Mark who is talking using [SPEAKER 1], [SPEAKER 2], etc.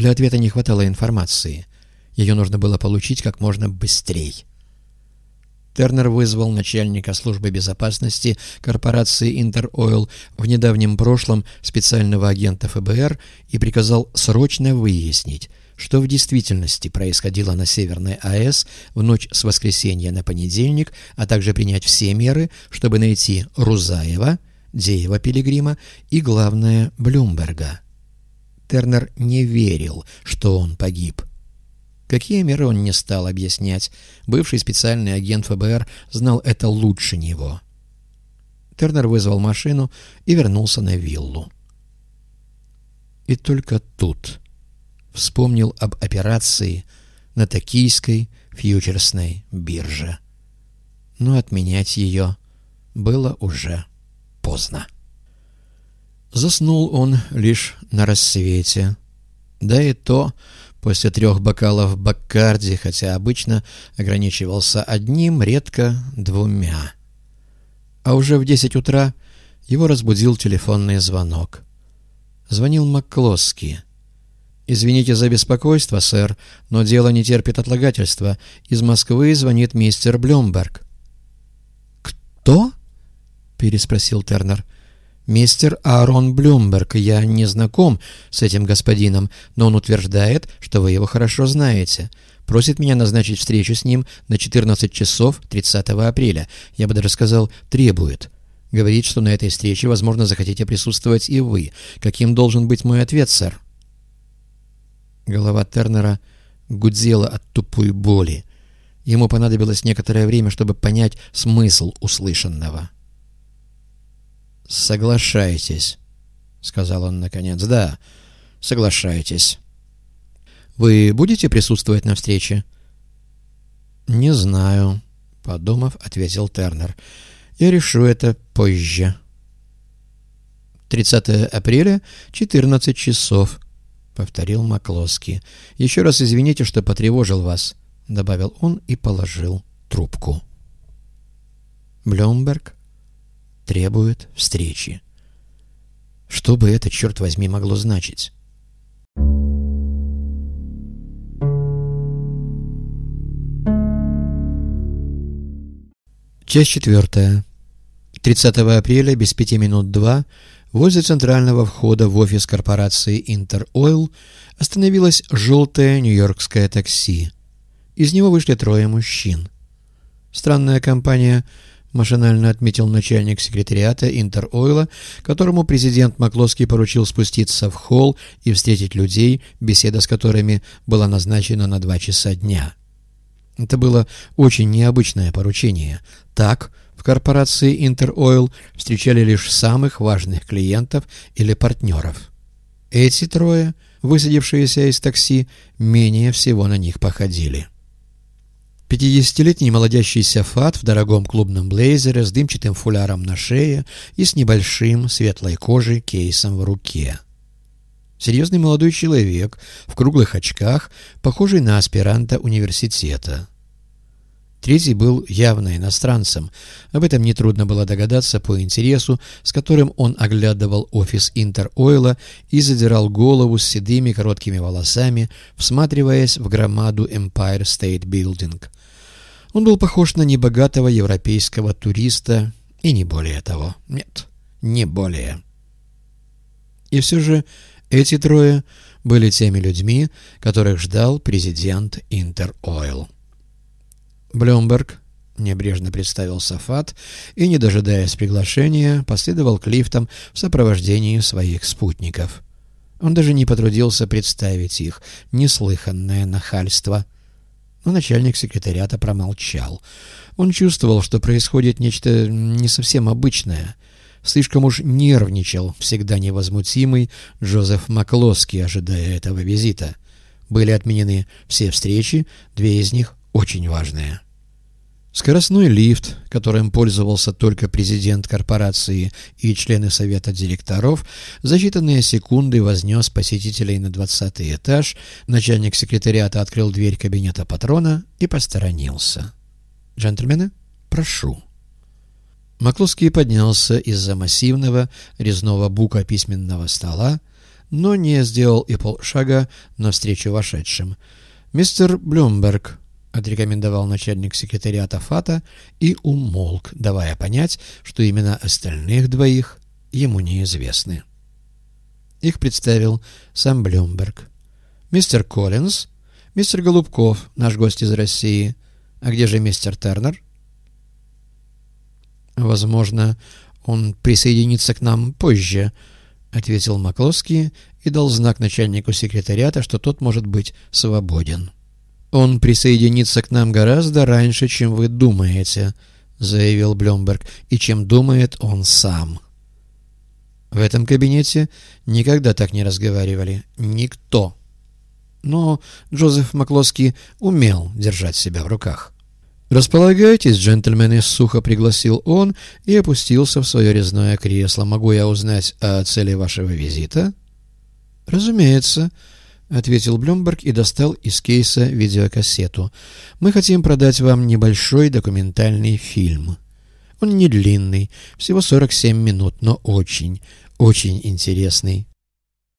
[SPEAKER 1] Для ответа не хватало информации. Ее нужно было получить как можно быстрее. Тернер вызвал начальника службы безопасности корпорации «Интеройл» в недавнем прошлом специального агента ФБР и приказал срочно выяснить, что в действительности происходило на Северной АЭС в ночь с воскресенья на понедельник, а также принять все меры, чтобы найти Рузаева, Деева Пилигрима и, главное, Блюмберга. Тернер не верил, что он погиб. Какие меры он не стал объяснять. Бывший специальный агент ФБР знал это лучше него. Тернер вызвал машину и вернулся на виллу. И только тут вспомнил об операции на Токийской фьючерсной бирже. Но отменять ее было уже поздно. Заснул он лишь на рассвете. Да и то после трех бокалов Баккарди, хотя обычно ограничивался одним, редко двумя. А уже в десять утра его разбудил телефонный звонок. Звонил Макклоски. «Извините за беспокойство, сэр, но дело не терпит отлагательства. Из Москвы звонит мистер Блюмберг». «Кто?» — переспросил Тернер. «Мистер Аарон Блюмберг. Я не знаком с этим господином, но он утверждает, что вы его хорошо знаете. Просит меня назначить встречу с ним на 14 часов 30 апреля. Я бы даже сказал, требует». Говорит, что на этой встрече, возможно, захотите присутствовать и вы. Каким должен быть мой ответ, сэр?» Голова Тернера гудела от тупой боли. Ему понадобилось некоторое время, чтобы понять смысл услышанного. «Соглашайтесь», — сказал он наконец. «Да, соглашайтесь». «Вы будете присутствовать на встрече?» «Не знаю», — подумав, ответил Тернер. «Я решу это позже». 30 апреля, 14 часов. — повторил Маклоски. «Еще раз извините, что потревожил вас», — добавил он и положил трубку. Блюмберг требует встречи. Что бы это, черт возьми, могло значить? Часть четвертая. 30 апреля без пяти минут два Возле центрального входа в офис корпорации «Интеройл» остановилось желтое нью-йоркское такси. Из него вышли трое мужчин. Странная компания, машинально отметил начальник секретариата «Интеройла», которому президент Маклоский поручил спуститься в холл и встретить людей, беседа с которыми была назначена на два часа дня. Это было очень необычное поручение. Так в корпорации Интеройл встречали лишь самых важных клиентов или партнеров. Эти трое, высадившиеся из такси, менее всего на них походили. Пятидесятилетний молодящийся фат в дорогом клубном блейзере с дымчатым фуляром на шее и с небольшим светлой кожей кейсом в руке. Серьезный молодой человек в круглых очках, похожий на аспиранта университета. Третий был явно иностранцем. Об этом нетрудно было догадаться по интересу, с которым он оглядывал офис Интеройла и задирал голову с седыми короткими волосами, всматриваясь в громаду Empire State Building. Он был похож на небогатого европейского туриста, и не более того. Нет, не более. И все же эти трое были теми людьми, которых ждал президент Интеройл. Блюмберг небрежно представился Фат и, не дожидаясь приглашения, последовал к лифтам в сопровождении своих спутников. Он даже не потрудился представить их, неслыханное нахальство. Но начальник секретариата промолчал. Он чувствовал, что происходит нечто не совсем обычное. Слишком уж нервничал всегда невозмутимый Джозеф Маклоски, ожидая этого визита. Были отменены все встречи, две из них очень важное. Скоростной лифт, которым пользовался только президент корпорации и члены совета директоров, за считанные секунды вознес посетителей на двадцатый этаж, начальник секретариата открыл дверь кабинета патрона и посторонился. «Джентльмены, прошу». Макловский поднялся из-за массивного резного бука письменного стола, но не сделал и полшага навстречу вошедшим. «Мистер Блюмберг», — отрекомендовал начальник секретариата ФАТа и умолк, давая понять, что именно остальных двоих ему неизвестны. Их представил сам Блюмберг. «Мистер Коллинз, мистер Голубков, наш гость из России. А где же мистер Тернер?» «Возможно, он присоединится к нам позже», — ответил Макловский и дал знак начальнику секретариата, что тот может быть свободен. «Он присоединится к нам гораздо раньше, чем вы думаете», — заявил Блюмберг, — «и чем думает он сам». В этом кабинете никогда так не разговаривали. Никто. Но Джозеф Маклоски умел держать себя в руках. «Располагайтесь, джентльмены», — сухо пригласил он и опустился в свое резное кресло. «Могу я узнать о цели вашего визита?» «Разумеется», — ответил Блюмберг и достал из кейса видеокассету. «Мы хотим продать вам небольшой документальный фильм». Он не длинный, всего 47 минут, но очень, очень интересный.